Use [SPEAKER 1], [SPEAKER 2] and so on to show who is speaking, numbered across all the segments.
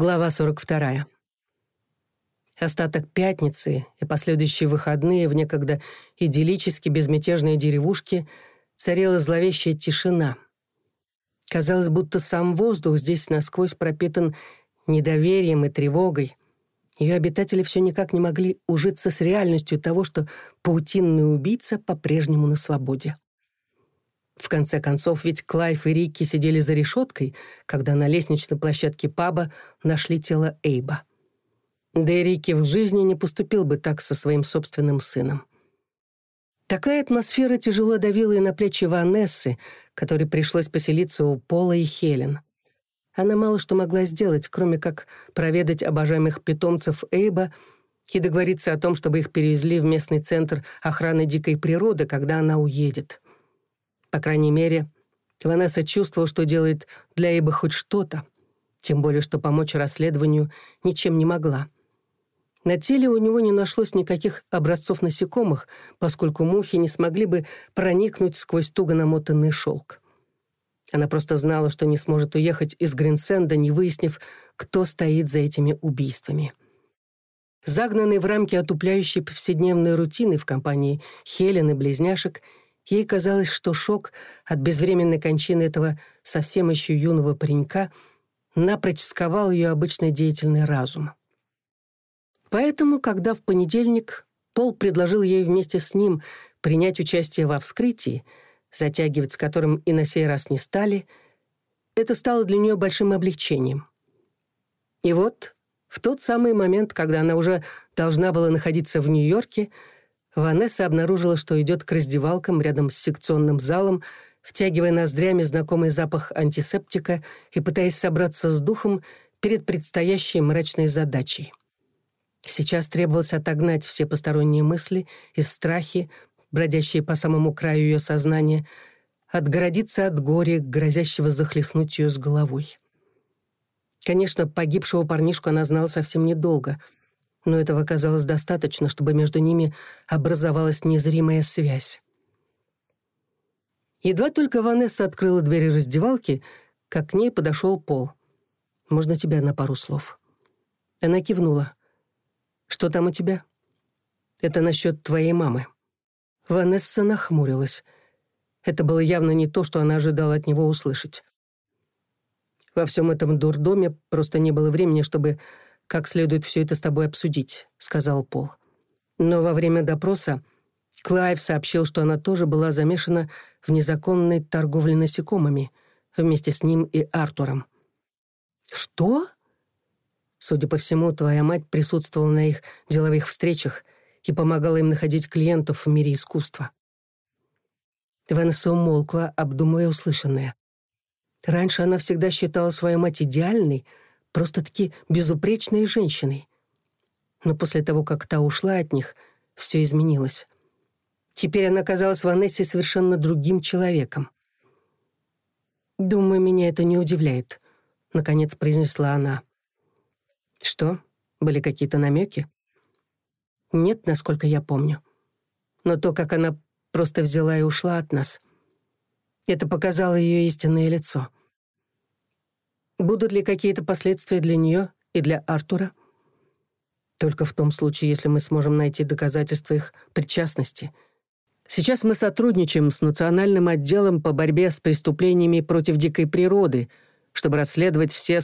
[SPEAKER 1] Глава 42. Остаток пятницы и последующие выходные в некогда идиллически безмятежной деревушке царила зловещая тишина. Казалось, будто сам воздух здесь насквозь пропитан недоверием и тревогой. Ее обитатели все никак не могли ужиться с реальностью того, что паутинный убийца по-прежнему на свободе. В конце концов, ведь Клайв и Рикки сидели за решеткой, когда на лестничной площадке паба нашли тело Эйба. Да и Рикки в жизни не поступил бы так со своим собственным сыном. Такая атмосфера тяжело давила и на плечи Ванессы, которой пришлось поселиться у Пола и Хелен. Она мало что могла сделать, кроме как проведать обожаемых питомцев Эйба и договориться о том, чтобы их перевезли в местный центр охраны дикой природы, когда она уедет — по крайней мере, Ванесса чувствовала, что делает для Эйба хоть что-то, тем более что помочь расследованию ничем не могла. На теле у него не нашлось никаких образцов насекомых, поскольку мухи не смогли бы проникнуть сквозь туго намотанный шелк. Она просто знала, что не сможет уехать из Гринсенда, не выяснив, кто стоит за этими убийствами. Загнанный в рамки отупляющей повседневной рутины в компании Хелен и близняшек — Ей казалось, что шок от безвременной кончины этого совсем еще юного паренька напрочь сковал ее обычный деятельный разум. Поэтому, когда в понедельник Пол предложил ей вместе с ним принять участие во вскрытии, затягивать с которым и на сей раз не стали, это стало для нее большим облегчением. И вот, в Ванесса обнаружила, что идет к раздевалкам рядом с секционным залом, втягивая ноздрями знакомый запах антисептика и пытаясь собраться с духом перед предстоящей мрачной задачей. Сейчас требовалось отогнать все посторонние мысли и страхи, бродящие по самому краю ее сознания, отгородиться от горя, грозящего захлестнуть ее с головой. Конечно, погибшего парнишку она знала совсем недолго — но этого оказалось достаточно, чтобы между ними образовалась незримая связь. Едва только Ванесса открыла двери раздевалки, как к ней подошел Пол. «Можно тебя на пару слов?» Она кивнула. «Что там у тебя?» «Это насчет твоей мамы». Ванесса нахмурилась. Это было явно не то, что она ожидала от него услышать. Во всем этом дурдоме просто не было времени, чтобы как следует все это с тобой обсудить», — сказал Пол. Но во время допроса Клайв сообщил, что она тоже была замешана в незаконной торговле насекомыми вместе с ним и Артуром. «Что?» Судя по всему, твоя мать присутствовала на их деловых встречах и помогала им находить клиентов в мире искусства. Ванесса умолкла, обдумывая услышанное. Раньше она всегда считала свою мать идеальной — просто-таки безупречной женщиной. Но после того, как та ушла от них, все изменилось. Теперь она казалась Ванессе совершенно другим человеком. «Думаю, меня это не удивляет», — наконец произнесла она. «Что? Были какие-то намеки?» «Нет, насколько я помню. Но то, как она просто взяла и ушла от нас, это показало ее истинное лицо». Будут ли какие-то последствия для нее и для Артура? Только в том случае, если мы сможем найти доказательства их причастности. Сейчас мы сотрудничаем с Национальным отделом по борьбе с преступлениями против дикой природы, чтобы расследовать все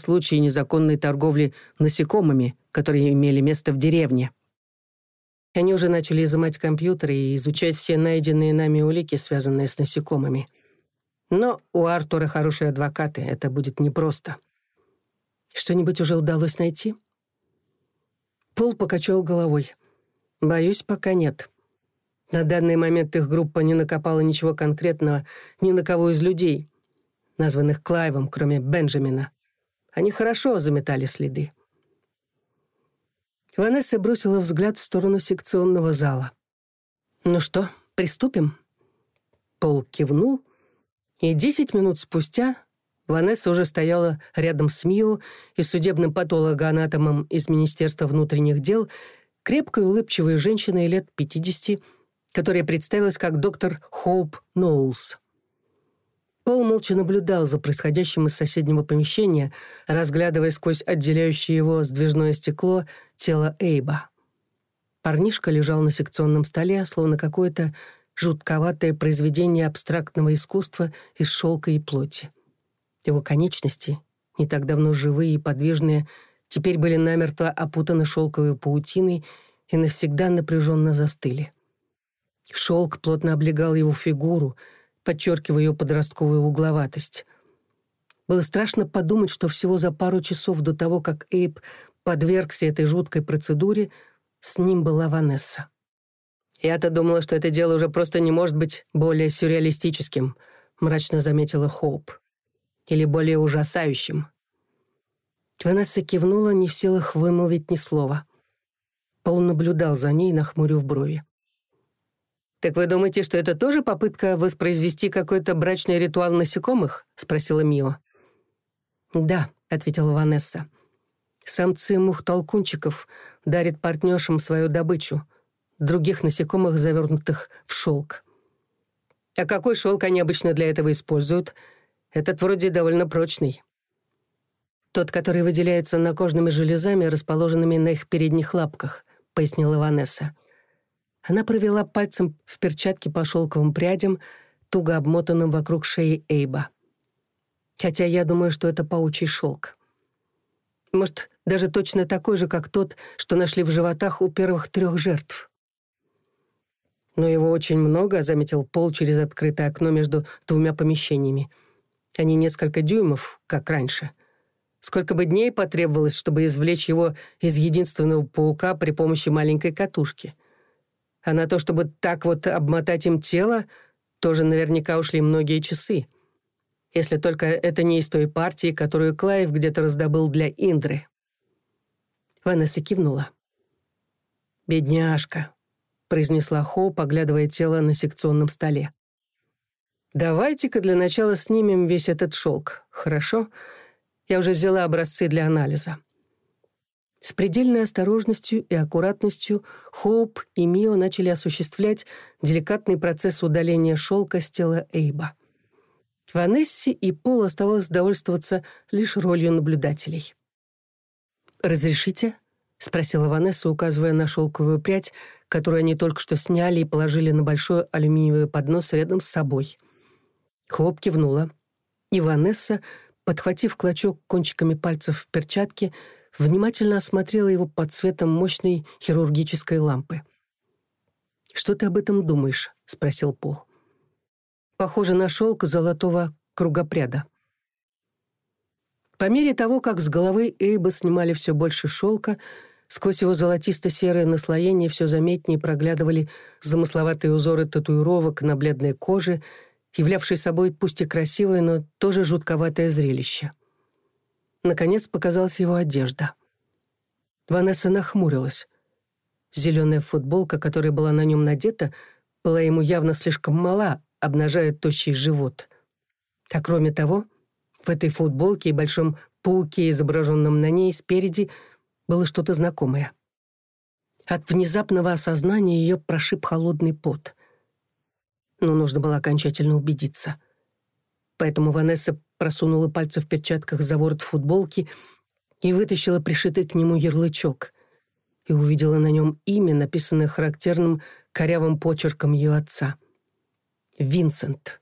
[SPEAKER 1] Но у Артура хорошие адвокаты, это будет непросто. Что-нибудь уже удалось найти? Пол покачал головой. Боюсь, пока нет. На данный момент их группа не накопала ничего конкретного ни на кого из людей, названных Клайвом, кроме Бенджамина. Они хорошо заметали следы. Ванесса бросила взгляд в сторону секционного зала. «Ну что, приступим?» Пол кивнул — и десять минут спустя Ванесса уже стояла рядом с Мио и судебным патологоанатомом из Министерства внутренних дел, крепкой улыбчивой женщиной лет 50, которая представилась как доктор Хоуп Ноулс. Пол молча наблюдал за происходящим из соседнего помещения, разглядывая сквозь отделяющее его сдвижное стекло тело Эйба. Парнишка лежал на жутковатое произведение абстрактного искусства из шелка и плоти. Его конечности, не так давно живые и подвижные, теперь были намертво опутаны шелковой паутиной и навсегда напряженно застыли. Шелк плотно облегал его фигуру, подчеркивая ее подростковую угловатость. Было страшно подумать, что всего за пару часов до того, как Эйб подвергся этой жуткой процедуре, с ним была Ванесса. «Я-то думала, что это дело уже просто не может быть более сюрреалистическим», мрачно заметила Хоуп. «Или более ужасающим». Ванесса кивнула, не в силах вымолвить ни слова. Пол наблюдал за ней, нахмурив брови. «Так вы думаете, что это тоже попытка воспроизвести какой-то брачный ритуал насекомых?» — спросила Мио. «Да», — ответила Ванесса. «Самцы мух-толкунчиков дарят партнершам свою добычу — других насекомых, завернутых в шелк. А какой шелк они обычно для этого используют? Этот вроде довольно прочный. Тот, который выделяется на кожными железами, расположенными на их передних лапках, пояснила Ванесса. Она провела пальцем в перчатке по шелковым прядям, туго обмотанным вокруг шеи Эйба. Хотя я думаю, что это паучий шелк. Может, даже точно такой же, как тот, что нашли в животах у первых трех жертв но его очень много, заметил Пол через открытое окно между двумя помещениями. Они несколько дюймов, как раньше. Сколько бы дней потребовалось, чтобы извлечь его из единственного паука при помощи маленькой катушки. А на то, чтобы так вот обмотать им тело, тоже наверняка ушли многие часы. Если только это не из той партии, которую Клайв где-то раздобыл для Индры. Ванесса кивнула. «Бедняжка», произнесла Хоу, поглядывая тело на секционном столе. «Давайте-ка для начала снимем весь этот шелк, хорошо? Я уже взяла образцы для анализа». С предельной осторожностью и аккуратностью Хоуп и Мио начали осуществлять деликатный процесс удаления шелка с тела Эйба. Ванессе и Пол оставалось довольствоваться лишь ролью наблюдателей. «Разрешите?» — спросила Ванесса, указывая на шелковую прядь, которую только что сняли и положили на большой алюминиевый поднос рядом с собой. Хлоп кивнула. Иванесса, подхватив клочок кончиками пальцев в перчатке, внимательно осмотрела его под светом мощной хирургической лампы. «Что ты об этом думаешь?» — спросил Пол. «Похоже на шелк золотого кругопряда». По мере того, как с головы Эйба снимали все больше шелка, Сквозь его золотисто-серое наслоение все заметнее проглядывали замысловатые узоры татуировок на бледной коже, являвшие собой пусть и красивое, но тоже жутковатое зрелище. Наконец показалась его одежда. Ванесса нахмурилась. Зеленая футболка, которая была на нем надета, была ему явно слишком мала, обнажая тощий живот. А кроме того, в этой футболке и большом пауке, изображенном на ней спереди, — было что-то знакомое. От внезапного осознания ее прошиб холодный пот. Но нужно было окончательно убедиться. Поэтому Ванесса просунула пальцы в перчатках за ворот футболки и вытащила пришитый к нему ярлычок и увидела на нем имя, написанное характерным корявым почерком ее отца. Винсент.